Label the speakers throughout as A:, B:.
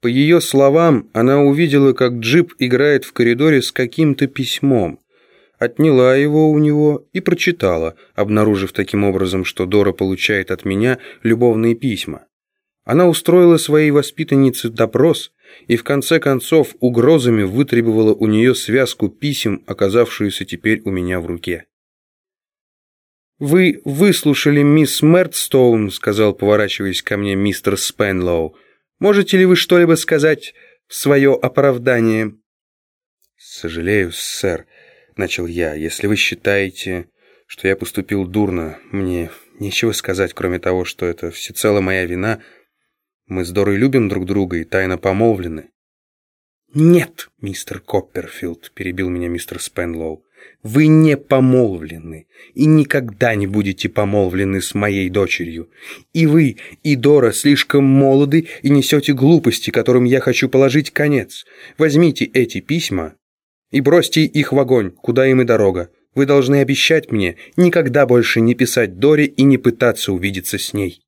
A: По ее словам, она увидела, как джип играет в коридоре с каким-то письмом. Отняла его у него и прочитала, обнаружив таким образом, что Дора получает от меня любовные письма. Она устроила своей воспитаннице допрос и в конце концов угрозами вытребовала у нее связку писем, оказавшуюся теперь у меня в руке. «Вы выслушали мисс Мертстоун», — сказал, поворачиваясь ко мне мистер Спенлоу. «Можете ли вы что-либо сказать в свое оправдание?» «Сожалею, сэр», — начал я, — «если вы считаете, что я поступил дурно, мне нечего сказать, кроме того, что это всецело моя вина. Мы с Дорой любим друг друга и тайно помолвлены». «Нет, мистер Копперфилд», — перебил меня мистер Спенлоу. Вы не помолвлены и никогда не будете помолвлены с моей дочерью. И вы, и Дора слишком молоды и несете глупости, которым я хочу положить конец. Возьмите эти письма и бросьте их в огонь, куда им и дорога. Вы должны обещать мне никогда больше не писать Доре и не пытаться увидеться с ней.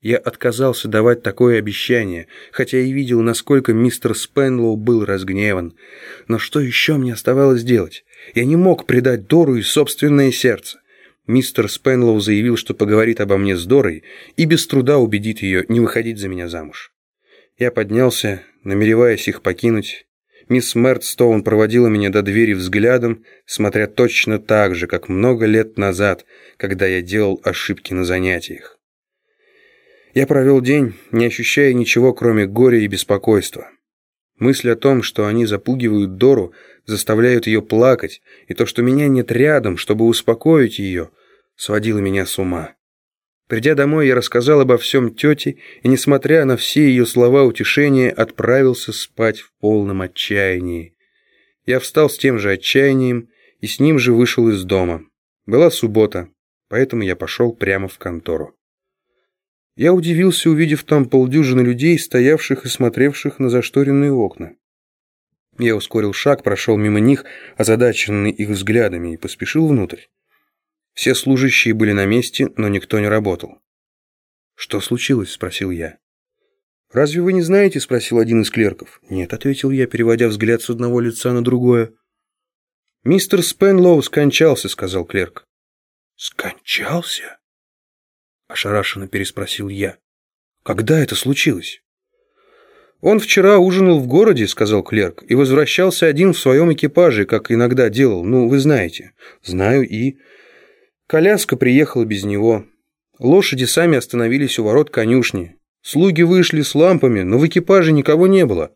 A: Я отказался давать такое обещание, хотя и видел, насколько мистер Спенлоу был разгневан. Но что еще мне оставалось делать? Я не мог предать Дору и собственное сердце. Мистер Спенлоу заявил, что поговорит обо мне с Дорой и без труда убедит ее не выходить за меня замуж. Я поднялся, намереваясь их покинуть. Мисс Мертстоун проводила меня до двери взглядом, смотря точно так же, как много лет назад, когда я делал ошибки на занятиях. Я провел день, не ощущая ничего, кроме горя и беспокойства. Мысль о том, что они запугивают Дору, заставляют ее плакать, и то, что меня нет рядом, чтобы успокоить ее, сводило меня с ума. Придя домой, я рассказал обо всем тете, и, несмотря на все ее слова утешения, отправился спать в полном отчаянии. Я встал с тем же отчаянием и с ним же вышел из дома. Была суббота, поэтому я пошел прямо в контору. Я удивился, увидев там полдюжины людей, стоявших и смотревших на зашторенные окна. Я ускорил шаг, прошел мимо них, озадаченный их взглядами, и поспешил внутрь. Все служащие были на месте, но никто не работал. «Что случилось?» – спросил я. «Разве вы не знаете?» – спросил один из клерков. «Нет», – ответил я, переводя взгляд с одного лица на другое. «Мистер Спенлоу скончался», – сказал клерк. «Скончался?» Ошарашенно переспросил я. Когда это случилось? «Он вчера ужинал в городе», — сказал клерк, «и возвращался один в своем экипаже, как иногда делал. Ну, вы знаете». «Знаю и...» Коляска приехала без него. Лошади сами остановились у ворот конюшни. Слуги вышли с лампами, но в экипаже никого не было.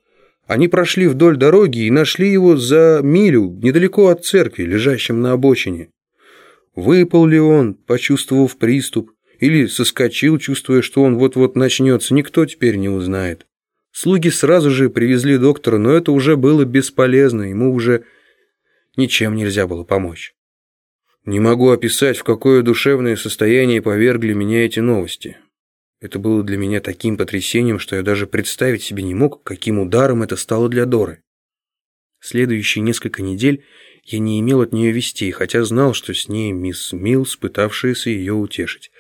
A: Они прошли вдоль дороги и нашли его за милю, недалеко от церкви, лежащим на обочине. Выпал ли он, почувствовав приступ, или соскочил, чувствуя, что он вот-вот начнется, никто теперь не узнает. Слуги сразу же привезли доктора, но это уже было бесполезно, ему уже ничем нельзя было помочь. Не могу описать, в какое душевное состояние повергли меня эти новости. Это было для меня таким потрясением, что я даже представить себе не мог, каким ударом это стало для Доры. Следующие несколько недель я не имел от нее вестей, хотя знал, что с ней мисс Милс, пытавшаяся ее утешить.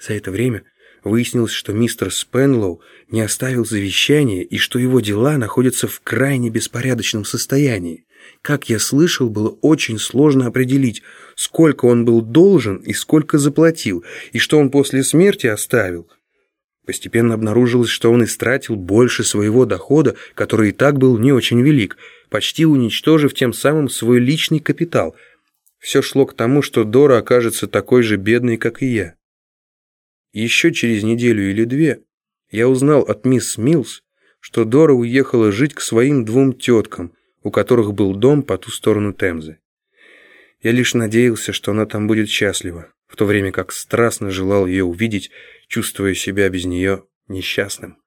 A: За это время выяснилось, что мистер Спенлоу не оставил завещания и что его дела находятся в крайне беспорядочном состоянии. Как я слышал, было очень сложно определить, сколько он был должен и сколько заплатил, и что он после смерти оставил. Постепенно обнаружилось, что он истратил больше своего дохода, который и так был не очень велик, почти уничтожив тем самым свой личный капитал. Все шло к тому, что Дора окажется такой же бедной, как и я. Еще через неделю или две я узнал от мисс Милс, что Дора уехала жить к своим двум теткам, у которых был дом по ту сторону Темзы. Я лишь надеялся, что она там будет счастлива, в то время как страстно желал ее увидеть, чувствуя себя без нее несчастным.